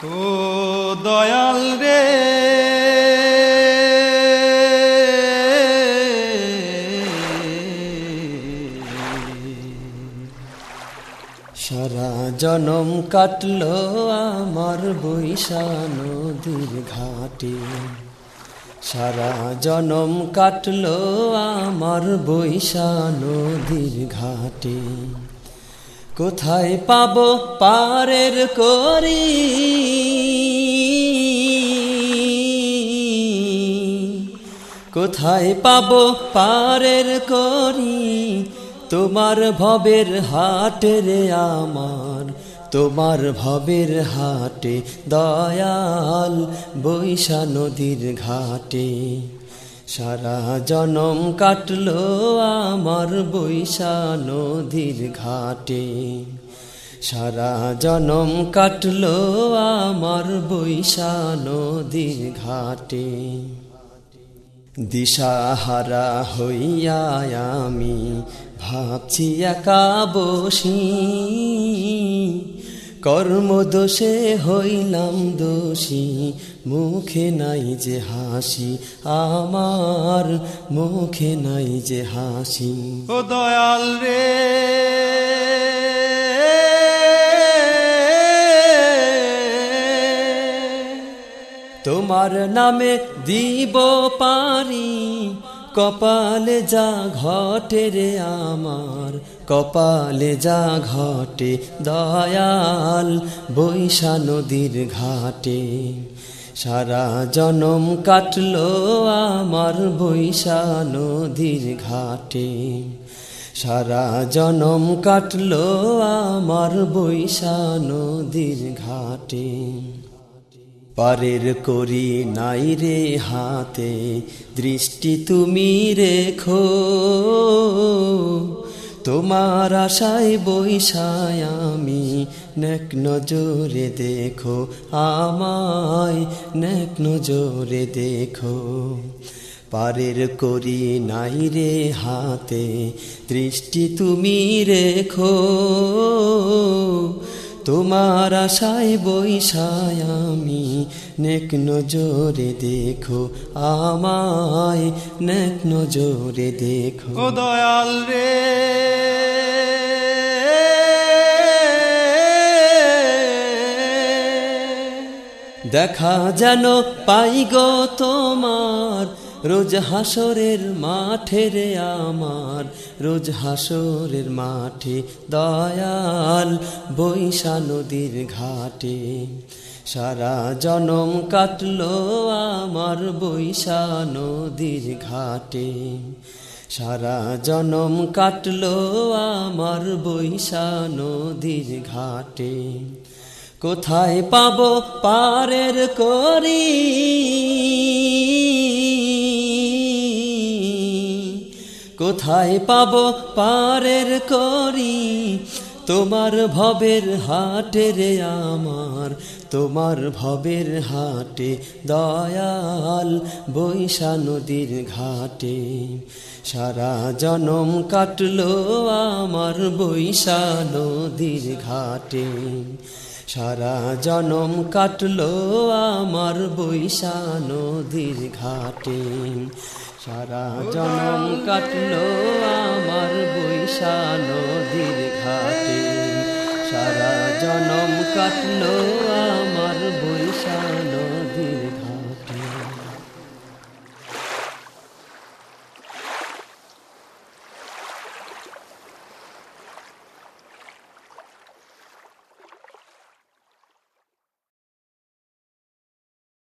ও দয়াল রে। সারা জনম কাটল আমার বৈশা নদীর সারা জনম কাটল আমার বৈশা নদীর কোথায় পাব পারের করি? কোথায় পাব পারের করি? তোমার ভবের হাটে রে আমার, তোমার ভবের হাটে দয়াল বৈশা নদীর ঘাটে। সারা জনম কাটলো আমার বৈশা নদীর ঘাটে। সারা জনম কাটলো আমার বৈশা নদীর ঘাটে। দিশাহারা হইয়া আমি ভাবছি একা বসি। কর্মদোষে হইলাম দোষী মুখে নাই যে হাসি আমার মুখে নাই যে হাসি। ও দয়াল রে। তোমার নামে দিব পারি কপালে যা ঘটে রে আমার, কপালে যা ঘটে দয়াল বৈশা নদীর ঘাটে। সারা জনম কাটলো আমার বৈশা নদীর ঘাটে। সারা জনম কাটলো আমার বৈশা নদীর ঘাটে। পারের করি নাই রে হাতে, দৃষ্টি তুমি রেখো। তোমার আশায় বৈশায় আমি নেক নজরে দেখো, আমায় নেক নজরে দেখো। পারের করি নাই রে হাতে, দৃষ্টি তুমি রেখো। তোমার আশায় বৈশায় আমি নেক নজরে দেখো আমায় নেক নজরে দেখো। দয়াল রে। দেখা যেন পাই গো তোমার রোজ হাসরের মাঠে রে আমার, রোজ হাসরের মাঠে দয়াল বৈশা নদীর ঘাটে। সারা জনম কাটলো আমার বৈশা নদীর ঘাটে। সারা জনম কাটলো আমার বৈশা নদীর ঘাটে। কোথায় পাব পারের করি? কোথায় পাব পারের করি? তোমার ভবের হাটে রে আমার, তোমার ভবের হাটে দয়াল বৈশা নদীর ঘাটে। সারা জনম কাটলো আমার বৈশা নদীর ঘাটে। সারা জনম কাটলো আমার বৈশা নদীর ঘাটে। সারা জনম কাটলো আমার বৈশা নদীর সারা জনম কাটলো আমার বৈশা নদীর